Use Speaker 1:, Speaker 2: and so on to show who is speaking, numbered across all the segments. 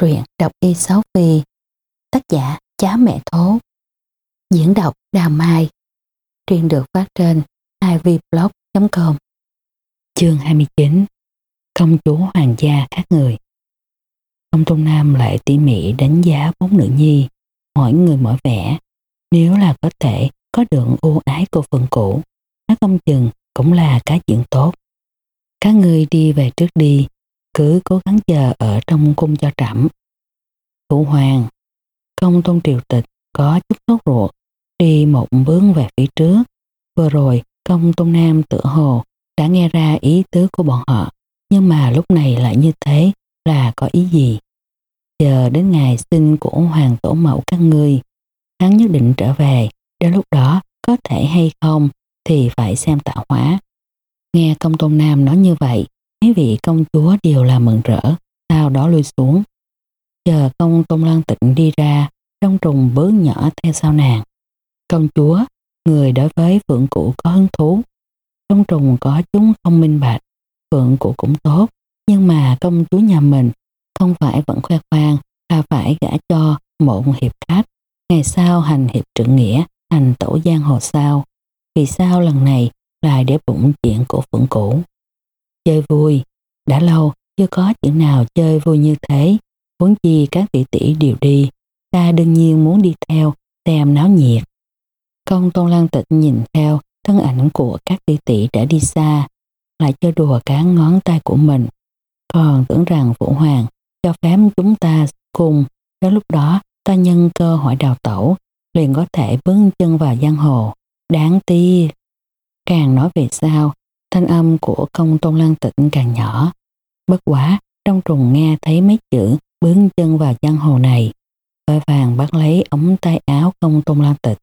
Speaker 1: truyện đọc y sáu phi, tác giả chá mẹ thố. Diễn đọc đào mai. Truyện được phát trên ivblog.com chương 29 công chúa hoàng gia khác người. Ông Tôn Nam lại tỉ mỉ đánh giá bốn nữ nhi mỗi người mỗi vẻ, nếu là có thể có được ưu ái của phần cũ nó không chừng cũng là cái chuyện tốt. Các người đi về trước đi cứ cố gắng chờ ở trong cung cho trẫm. Phụ hoàng, công tôn triều tịch có chút sốt ruột, đi một bước về phía trước. Vừa rồi, công tôn nam tựa hồ đã nghe ra ý tứ của bọn họ, nhưng mà lúc này lại như thế là có ý gì? Chờ đến ngày sinh của hoàng tổ mẫu các ngươi, hắn nhất định trở về, đến lúc đó có thể hay không thì phải xem tạo hóa. Nghe công tôn nam nói như vậy, mấy vị công chúa đều là mừng rỡ, sau đó lui xuống. Chờ công tôn lan tịnh đi ra, trong trùng bước nhỏ theo sau nàng. Công chúa, người đối với phượng cụ có hứng thú. Trong trùng có chúng không minh bạch, phượng cụ cũng tốt, nhưng mà công chúa nhà mình không phải vẫn khoe khoang là phải gả cho một hiệp khách. Ngày sau hành hiệp trưởng nghĩa, hành tổ giang hồ sao. Vì sao lần này lại để bụng chuyện của phượng cũ? Chơi vui. Đã lâu chưa có chuyện nào chơi vui như thế, huống chi các tỷ tỷ đều đi, ta đương nhiên muốn đi theo xem náo nhiệt. Công Tôn Lan Tịch nhìn theo thân ảnh của các tỷ tỷ đã đi xa, lại chơi đùa cá ngón tay của mình. Còn tưởng rằng Vũ Hoàng cho phép chúng ta cùng, đến lúc đó ta nhân cơ hội đào tẩu, liền có thể bước chân vào giang hồ. Đáng tiếc. Càng nói về sao, Thanh âm của công tôn lan tịnh càng nhỏ. Bất quá, trong trùng nghe thấy mấy chữ bướng chân vào giang hồ này. Vội vàng bắt lấy ống tay áo công tôn lan tịch.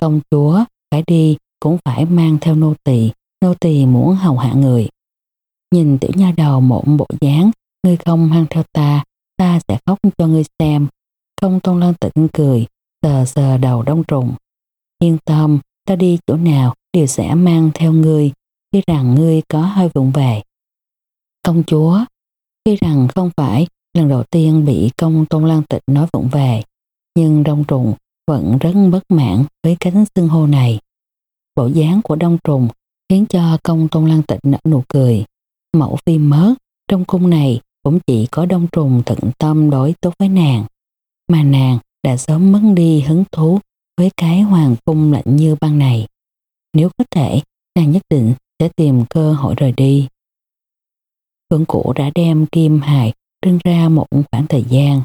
Speaker 1: Công chúa, phải đi cũng phải mang theo nô tỳ nô tỳ muốn hầu hạ người. Nhìn tiểu nha đầu mộn bộ dáng, ngươi không mang theo ta, ta sẽ khóc cho ngươi xem. Công tôn lan tịnh cười, sờ sờ đầu đông trùng. Yên tâm, ta đi chỗ nào đều sẽ mang theo ngươi, khi rằng ngươi có hơi vụng về. Công chúa, khi rằng không phải lần đầu tiên bị công tôn lan tịch nói vụng về, nhưng đông trùng vẫn rất bất mãn với cánh xưng hô này. Bộ dáng của đông trùng khiến cho công tôn lan tịch nở nụ cười. Mẫu phi mớt, trong cung này cũng chỉ có đông trùng tận tâm đối tốt với nàng. Mà nàng đã sớm mất đi hứng thú với cái hoàng cung lạnh như băng này. Nếu có thể, nàng nhất định sẽ tìm cơ hội rời đi. Phượng Cụ đã đem Kim Hải trưng ra một khoảng thời gian.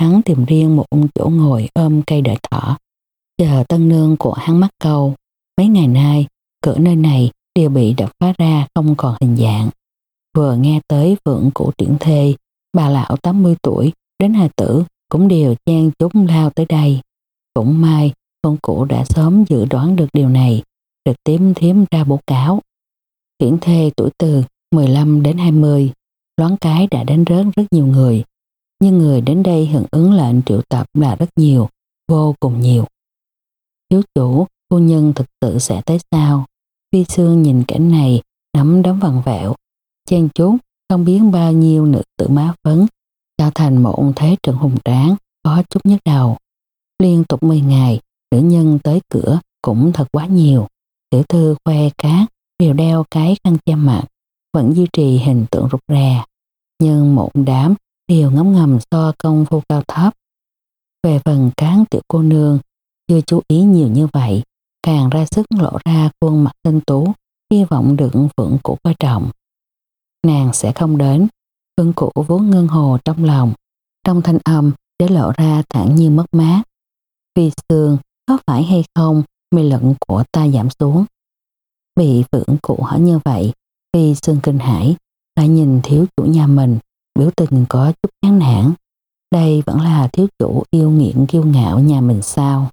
Speaker 1: Hắn tìm riêng một chỗ ngồi ôm cây đợi thỏ. Chờ tân nương của hắn mắc câu. Mấy ngày nay, cửa nơi này đều bị đập phá ra không còn hình dạng. Vừa nghe tới vượng Cụ triển thê, bà lão 80 tuổi đến hà tử cũng đều chen chúc lao tới đây. Cũng may, con Cụ đã sớm dự đoán được điều này, trực tiếp thiếm ra bố cáo. Khiển thê tuổi từ 15 đến 20, loáng cái đã đến rớt rất nhiều người, nhưng người đến đây hưởng ứng lệnh triệu tập là rất nhiều, vô cùng nhiều. Thiếu chủ, phu nhân thực sự sẽ tới sao? Phi Sương nhìn cảnh này, nắm đấm vằn vẹo, chen chốt, không biết bao nhiêu nữ tử má phấn, tạo thành một thế trận hùng tráng, có chút nhức đầu. Liên tục 10 ngày, nữ nhân tới cửa cũng thật quá nhiều. Tiểu thư khoe cát, đều đeo cái khăn che mặt, vẫn duy trì hình tượng rụt rè, nhưng một đám đều ngấm ngầm so công phu cao thấp. Về phần cán tiểu cô nương, chưa chú ý nhiều như vậy, càng ra sức lộ ra khuôn mặt tinh tú, hy vọng được phượng cụ coi trọng. Nàng sẽ không đến, phượng cũ vốn ngân hồ trong lòng, trong thanh âm để lộ ra thẳng như mất mát. Vì xương, có phải hay không, mê lận của ta giảm xuống. Bị phượng cụ hỏi như vậy, vì Sương Kinh Hải lại nhìn thiếu chủ nhà mình, biểu tình có chút chán nản. Đây vẫn là thiếu chủ yêu nghiện kiêu ngạo nhà mình sao?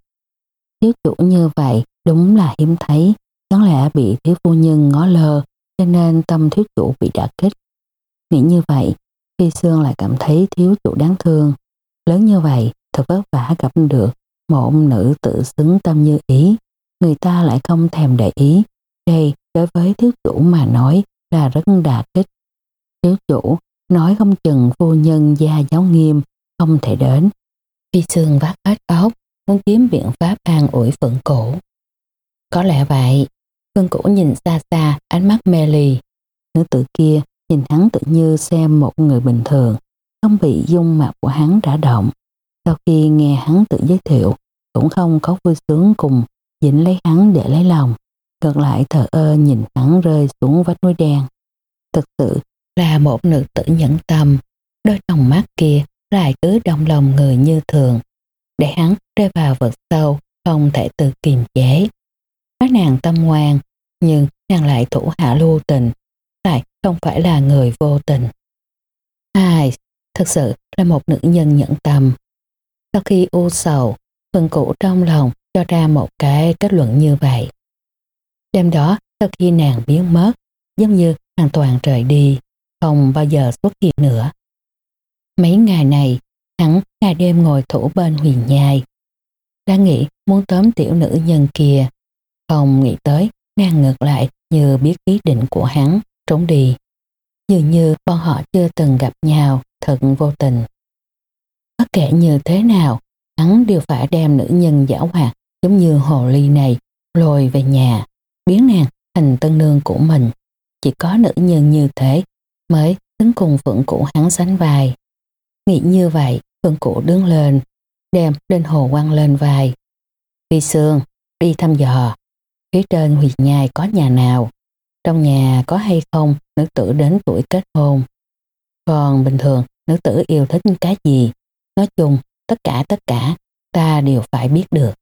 Speaker 1: Thiếu chủ như vậy đúng là hiếm thấy, đáng lẽ bị thiếu phu nhân ngó lơ, cho nên tâm thiếu chủ bị đả kích. Nghĩ như vậy, phi Sương lại cảm thấy thiếu chủ đáng thương. Lớn như vậy, thật vất vả gặp được một nữ tự xứng tâm như ý, người ta lại không thèm để ý, đây đối với thiếu chủ mà nói là rất đà kích. Thiếu chủ nói không chừng phu nhân gia giáo nghiêm, không thể đến. Phi Sương vác hết óc, muốn kiếm biện pháp an ủi phượng cổ. Có lẽ vậy, Phương Cổ nhìn xa xa, ánh mắt mê ly. Nữ tử kia nhìn hắn tự như xem một người bình thường, không bị dung mạo của hắn đã động. Sau khi nghe hắn tự giới thiệu, cũng không có vui sướng cùng dính lấy hắn để lấy lòng. Ngược lại thờ ơ nhìn hắn rơi xuống vách núi đen. Thực sự là một nữ tử nhẫn tâm, đôi trong mắt kia lại cứ đông lòng người như thường, để hắn rơi vào vực sâu, không thể tự kiềm chế. Các nàng tâm ngoan, nhưng nàng lại thủ hạ lưu tình, lại không phải là người vô tình. Ai, thực sự là một nữ nhân nhẫn tâm. Sau khi u sầu, Phương Cụ trong lòng cho ra một cái kết luận như vậy. Đêm đó, sau khi nàng biến mất, giống như hoàn toàn rời đi, không bao giờ xuất hiện nữa. Mấy ngày này, hắn ngày đêm ngồi thủ bên huyền nhai. Đã nghĩ muốn tóm tiểu nữ nhân kia, không nghĩ tới nàng ngược lại như biết ý định của hắn, trốn đi. Dường như bọn họ chưa từng gặp nhau, thật vô tình. Bất kể như thế nào, hắn đều phải đem nữ nhân giả hoạt giống như hồ ly này lôi về nhà, biến nàng thành tân nương của mình. Chỉ có nữ nhân như thế mới tính cùng phượng cũ hắn sánh vai. Nghĩ như vậy, phượng cũ đứng lên, đem lên hồ quăng lên vai. đi Sương, đi thăm dò. Phía trên huyệt nhai có nhà nào? Trong nhà có hay không nữ tử đến tuổi kết hôn? Còn bình thường, nữ tử yêu thích cái gì? Nói chung, tất cả tất cả, ta đều phải biết được.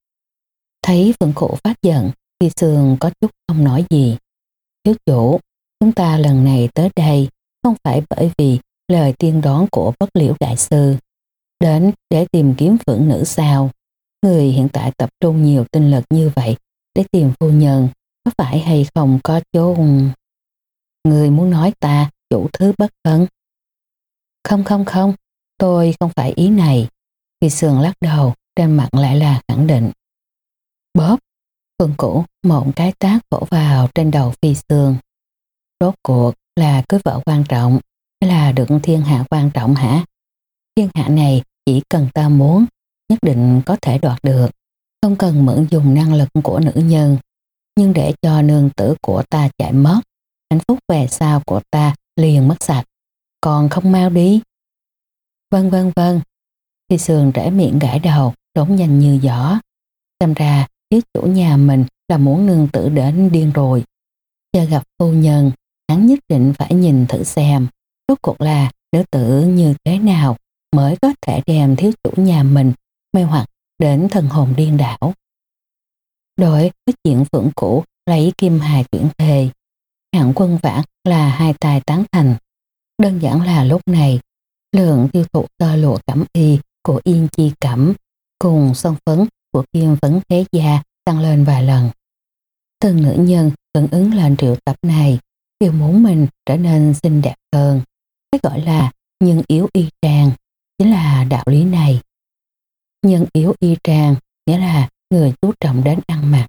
Speaker 1: Thấy Phượng cũ phát giận, Phi Sương có chút không nói gì. Thiếu chủ, chúng ta lần này tới đây không phải bởi vì lời tiên đoán của bất liễu đại sư. Đến để tìm kiếm phượng nữ sao. Người hiện tại tập trung nhiều tinh lực như vậy để tìm phu nhân, có phải hay không có chỗ... Người muốn nói ta chủ thứ bất cẩn. Không không không, tôi không phải ý này. Phi Sương lắc đầu, trên mặt lại là khẳng định. Bóp, Phương Cũ một cái tác vỗ vào trên đầu Phi Sương. Rốt cuộc là cưới vợ quan trọng hay là được thiên hạ quan trọng hả? Thiên hạ này chỉ cần ta muốn, nhất định có thể đoạt được. Không cần mượn dùng năng lực của nữ nhân, nhưng để cho nương tử của ta chạy mất, hạnh phúc về sau của ta liền mất sạch. Còn không mau đi. Vân vân vân. Phi sương rẽ miệng gãi đầu, đốn nhanh như giỏ Xem ra, thiếu chủ nhà mình là muốn nương tử đến điên rồi. Chờ gặp phu nhân, hắn nhất định phải nhìn thử xem, rốt cuộc là nữ tử như thế nào mới có thể đem thiếu chủ nhà mình mê hoặc đến thần hồn điên đảo. Đối với chuyện phượng cũ lấy kim hài chuyển thề, hạng quân vãn là hai tài tán thành. Đơn giản là lúc này, lượng tiêu thụ tơ lụa cẩm y của Yên Chi Cẩm cùng son phấn của Kim Vấn Thế Gia tăng lên vài lần. Từng nữ nhân phản ứng lên triệu tập này đều muốn mình trở nên xinh đẹp hơn. Cái gọi là nhân yếu y trang chính là đạo lý này. Nhân yếu y trang nghĩa là người chú trọng đến ăn mặc.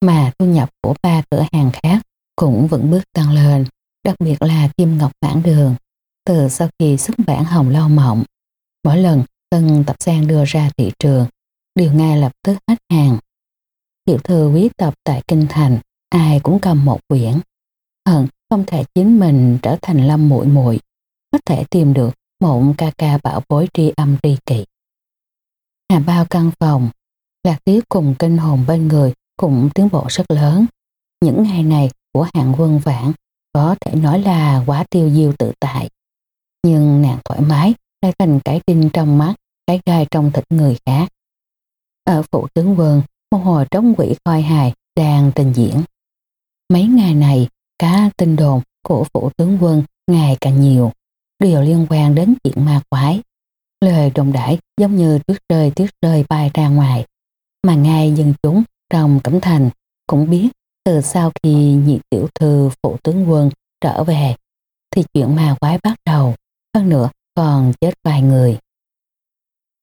Speaker 1: Mà thu nhập của ba cửa hàng khác cũng vẫn bước tăng lên, đặc biệt là Kim Ngọc Bản Đường. Từ sau khi xuất bản Hồng Lâu Mộng, mỗi lần tân tập sang đưa ra thị trường, đều ngay lập tức hết hàng. Tiểu thư quý tập tại Kinh Thành, ai cũng cầm một quyển. Hận không thể chính mình trở thành lâm muội muội có thể tìm được một ca ca bảo bối tri âm tri kỷ. Hà bao căn phòng, lạc tiếu cùng kinh hồn bên người cũng tiến bộ rất lớn. Những ngày này của hạng quân vãn có thể nói là quá tiêu diêu tự tại. Nhưng nàng thoải mái lại thành cái đinh trong mắt, cái gai trong thịt người khác. Ở phủ tướng quân, một hồi trống quỷ khoai hài đang trình diễn. Mấy ngày này, cá tin đồn của phủ tướng quân ngày càng nhiều, đều liên quan đến chuyện ma quái. Lời đồng đãi giống như tuyết rơi tuyết rơi bay ra ngoài, mà ngay dân chúng trong Cẩm Thành cũng biết từ sau khi nhị tiểu thư phụ tướng quân trở về thì chuyện ma quái bắt đầu, hơn nữa còn chết vài người.